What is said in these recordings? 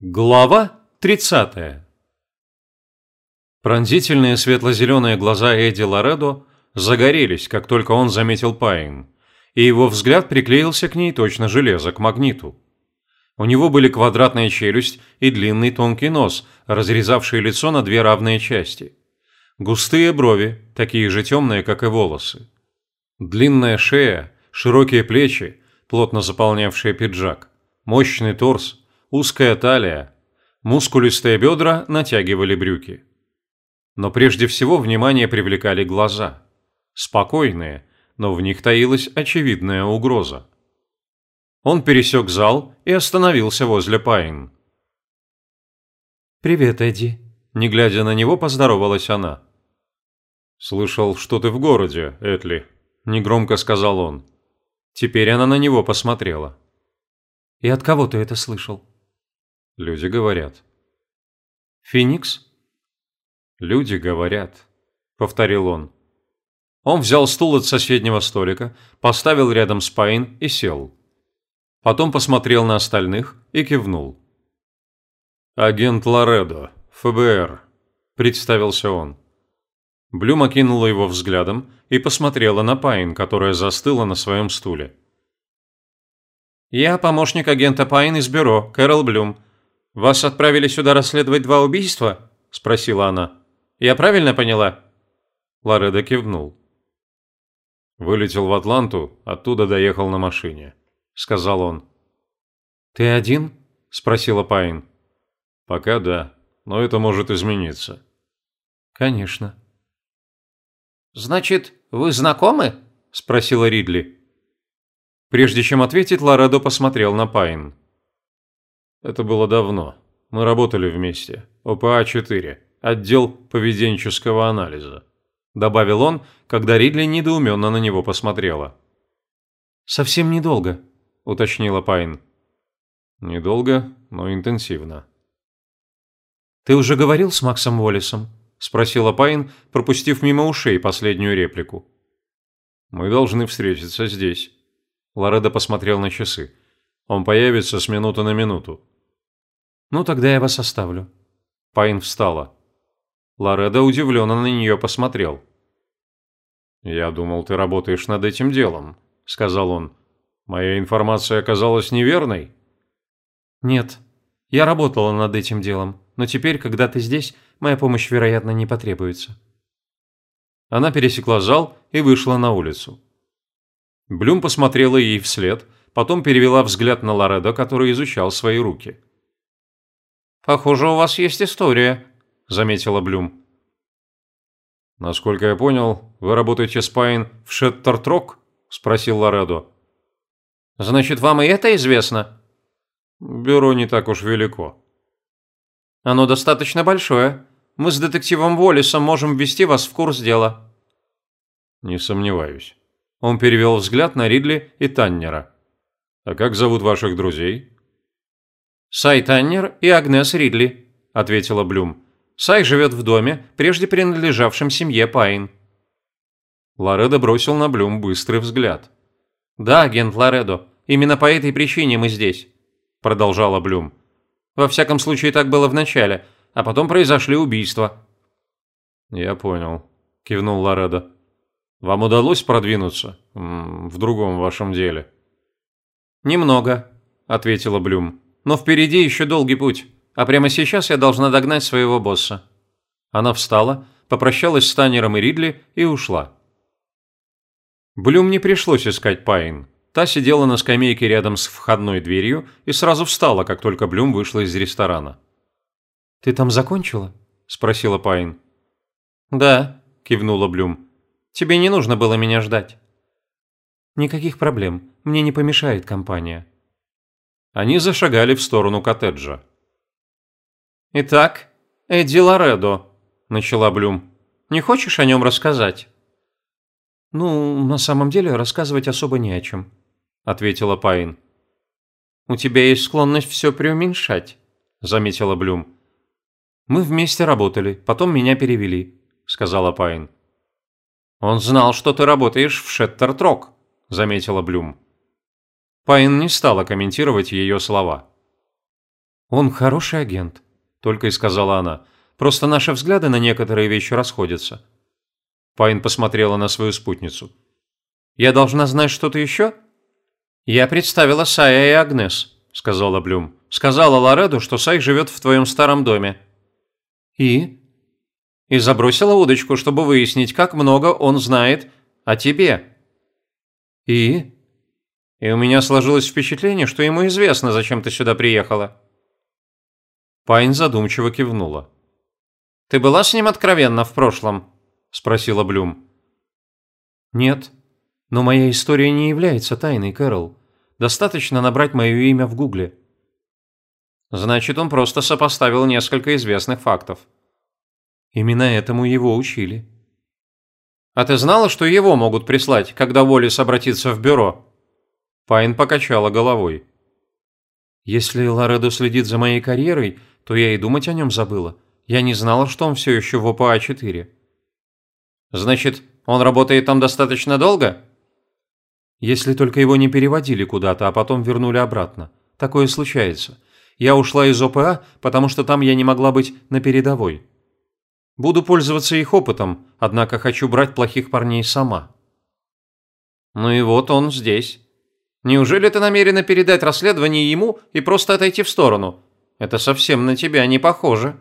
Глава 30. Пронзительные светло-зеленые глаза Эдди Лоредо загорелись, как только он заметил Пайн, и его взгляд приклеился к ней точно железо, к магниту. У него были квадратная челюсть и длинный тонкий нос, разрезавший лицо на две равные части. Густые брови, такие же темные, как и волосы. Длинная шея, широкие плечи, плотно заполнявшие пиджак, мощный торс – узкая талия, мускулистые бедра натягивали брюки. Но прежде всего внимание привлекали глаза. Спокойные, но в них таилась очевидная угроза. Он пересек зал и остановился возле Пайн. «Привет, Эдди», – не глядя на него, поздоровалась она. «Слышал, что ты в городе, Этли», – негромко сказал он. Теперь она на него посмотрела. «И от кого ты это слышал?» Люди говорят. «Феникс?» «Люди говорят», — повторил он. Он взял стул от соседнего столика, поставил рядом с Пайн и сел. Потом посмотрел на остальных и кивнул. «Агент Лоредо, ФБР», — представился он. Блюм окинула его взглядом и посмотрела на Пайн, которая застыла на своем стуле. «Я помощник агента Пайн из бюро, Кэрол Блюм. «Вас отправили сюда расследовать два убийства?» – спросила она. «Я правильно поняла?» Лоредо кивнул. «Вылетел в Атланту, оттуда доехал на машине», – сказал он. «Ты один?» – спросила Пайн. «Пока да, но это может измениться». «Конечно». «Значит, вы знакомы?» – спросила Ридли. Прежде чем ответить, Лоредо посмотрел на Пайн. Это было давно. Мы работали вместе. ОПА-4. Отдел поведенческого анализа. Добавил он, когда Ридли недоуменно на него посмотрела. «Совсем недолго», – уточнила Пайн. «Недолго, но интенсивно». «Ты уже говорил с Максом Уоллесом?» – спросила Пайн, пропустив мимо ушей последнюю реплику. «Мы должны встретиться здесь». Лоредо посмотрел на часы. «Он появится с минуты на минуту. «Ну, тогда я вас оставлю». Пайн встала. Лоредо удивленно на нее посмотрел. «Я думал, ты работаешь над этим делом», — сказал он. «Моя информация оказалась неверной?» «Нет, я работала над этим делом, но теперь, когда ты здесь, моя помощь, вероятно, не потребуется». Она пересекла зал и вышла на улицу. Блюм посмотрела ей вслед, потом перевела взгляд на Лоредо, который изучал свои руки. «Похоже, у вас есть история», – заметила Блюм. «Насколько я понял, вы работаете с Пайн в Шеттертрок?» – спросил Лоредо. «Значит, вам и это известно?» «Бюро не так уж велико». «Оно достаточно большое. Мы с детективом Воллисом можем ввести вас в курс дела». «Не сомневаюсь». Он перевел взгляд на Ридли и Таннера. «А как зовут ваших друзей?» «Сай Таннер и Агнес Ридли», – ответила Блюм. «Сай живет в доме, прежде принадлежавшем семье Пайн». Лоредо бросил на Блюм быстрый взгляд. «Да, агент Лоредо, именно по этой причине мы здесь», – продолжала Блюм. «Во всяком случае, так было вначале, а потом произошли убийства». «Я понял», – кивнул Лоредо. «Вам удалось продвинуться в другом вашем деле?» «Немного», – ответила Блюм. Но впереди еще долгий путь, а прямо сейчас я должна догнать своего босса». Она встала, попрощалась с Танером и Ридли и ушла. Блюм не пришлось искать Пайн. Та сидела на скамейке рядом с входной дверью и сразу встала, как только Блюм вышла из ресторана. «Ты там закончила?» – спросила Пайн. «Да», – кивнула Блюм. «Тебе не нужно было меня ждать». «Никаких проблем. Мне не помешает компания». Они зашагали в сторону коттеджа. «Итак, Эдди Лоредо», – начала Блюм. «Не хочешь о нем рассказать?» «Ну, на самом деле, рассказывать особо не о чем», – ответила Пайн. «У тебя есть склонность все преуменьшать», – заметила Блюм. «Мы вместе работали, потом меня перевели», – сказала Пайн. «Он знал, что ты работаешь в Шеттерд-Рок», – заметила Блюм. Пайн не стала комментировать ее слова. «Он хороший агент», – только и сказала она. «Просто наши взгляды на некоторые вещи расходятся». Пайн посмотрела на свою спутницу. «Я должна знать что-то еще?» «Я представила Сая и Агнес», – сказала Блюм. «Сказала Лореду, что Сай живет в твоем старом доме». «И?» «И забросила удочку, чтобы выяснить, как много он знает о тебе». «И?» «И у меня сложилось впечатление, что ему известно, зачем ты сюда приехала». Пайн задумчиво кивнула. «Ты была с ним откровенна в прошлом?» – спросила Блюм. «Нет, но моя история не является тайной, Кэрол. Достаточно набрать мое имя в Гугле». «Значит, он просто сопоставил несколько известных фактов». Именно этому его учили. «А ты знала, что его могут прислать, когда Уоллес обратится в бюро?» Пайн покачала головой. «Если Лоредо следит за моей карьерой, то я и думать о нем забыла. Я не знала, что он все еще в ОПА-4. Значит, он работает там достаточно долго? Если только его не переводили куда-то, а потом вернули обратно. Такое случается. Я ушла из ОПА, потому что там я не могла быть на передовой. Буду пользоваться их опытом, однако хочу брать плохих парней сама. Ну и вот он здесь. Неужели ты намерена передать расследование ему и просто отойти в сторону? Это совсем на тебя не похоже.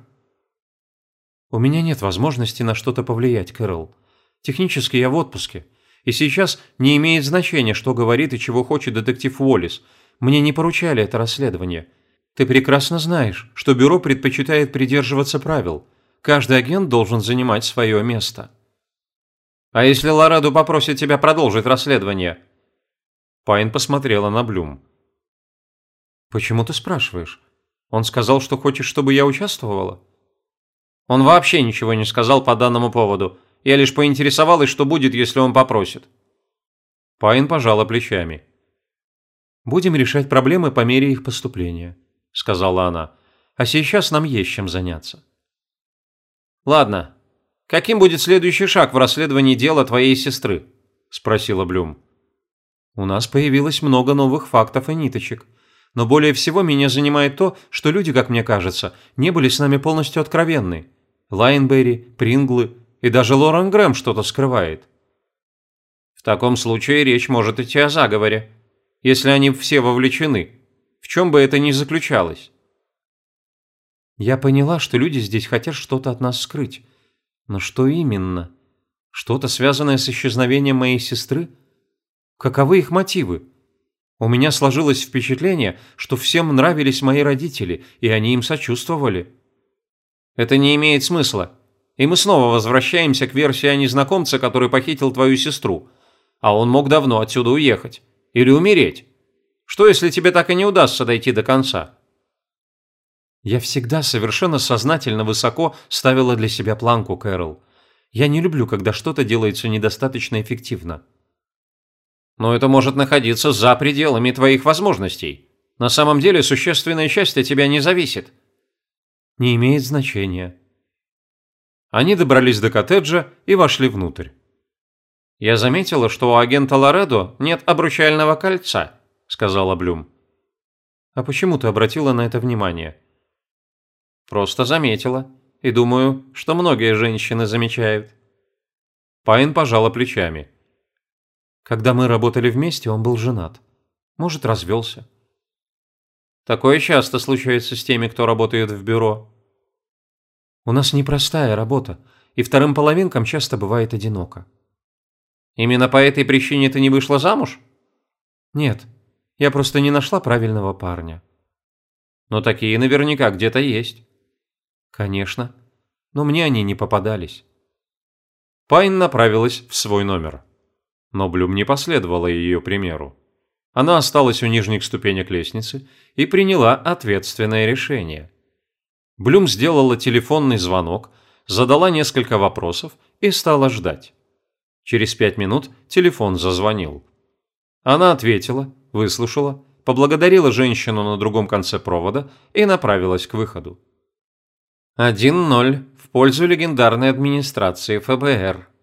У меня нет возможности на что-то повлиять, Кэрол. Технически я в отпуске. И сейчас не имеет значения, что говорит и чего хочет детектив Уоллес. Мне не поручали это расследование. Ты прекрасно знаешь, что бюро предпочитает придерживаться правил. Каждый агент должен занимать свое место. А если Лораду попросит тебя продолжить расследование? Пайн посмотрела на Блюм. Почему ты спрашиваешь? Он сказал, что хочет, чтобы я участвовала? Он вообще ничего не сказал по данному поводу. Я лишь поинтересовалась, что будет, если он попросит. Пайн пожала плечами. «Будем решать проблемы по мере их поступления», – сказала она. «А сейчас нам есть чем заняться». «Ладно. Каким будет следующий шаг в расследовании дела твоей сестры?» – спросила Блюм. «У нас появилось много новых фактов и ниточек. Но более всего меня занимает то, что люди, как мне кажется, не были с нами полностью откровенны. Лайнберри, Принглы и даже Лорен Грэм что-то скрывает. В таком случае речь может идти о заговоре, если они все вовлечены, в чем бы это ни заключалось. Я поняла, что люди здесь хотят что-то от нас скрыть. Но что именно? Что-то связанное с исчезновением моей сестры? Каковы их мотивы? У меня сложилось впечатление, что всем нравились мои родители, и они им сочувствовали. Это не имеет смысла. И мы снова возвращаемся к версии о незнакомце, который похитил твою сестру. А он мог давно отсюда уехать. Или умереть. Что, если тебе так и не удастся дойти до конца? Я всегда совершенно сознательно высоко ставила для себя планку, Кэрол. Я не люблю, когда что-то делается недостаточно эффективно. Но это может находиться за пределами твоих возможностей. На самом деле существенная часть от тебя не зависит. Не имеет значения. Они добрались до коттеджа и вошли внутрь. «Я заметила, что у агента Лоредо нет обручального кольца», – сказала Блюм. «А почему ты обратила на это внимание?» «Просто заметила. И думаю, что многие женщины замечают». Пайн пожала плечами. Когда мы работали вместе, он был женат. Может, развелся. Такое часто случается с теми, кто работает в бюро. У нас непростая работа, и вторым половинкам часто бывает одиноко. Именно по этой причине ты не вышла замуж? Нет, я просто не нашла правильного парня. Но такие наверняка где-то есть. Конечно, но мне они не попадались. Пайн направилась в свой номер. Но Блюм не последовала ее примеру. Она осталась у нижних ступенек лестницы и приняла ответственное решение. Блюм сделала телефонный звонок, задала несколько вопросов и стала ждать. Через пять минут телефон зазвонил. Она ответила, выслушала, поблагодарила женщину на другом конце провода и направилась к выходу. 1-0 в пользу легендарной администрации ФБР.